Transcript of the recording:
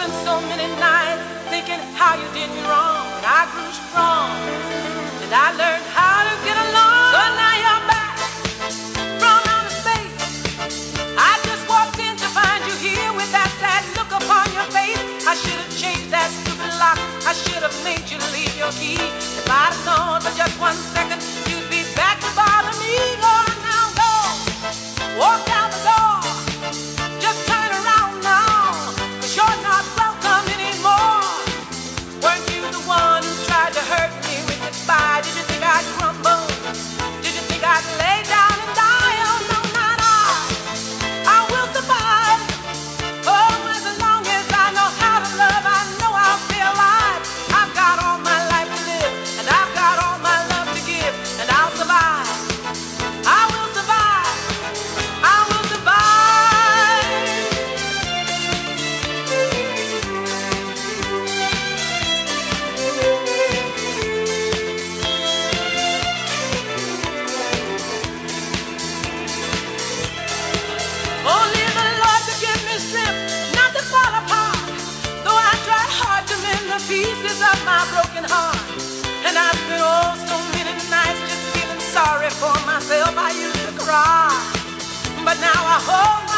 spent so many nights thinking how you did me wrong. And I grew strong and I learned. myself, I used to cry, but now I hold.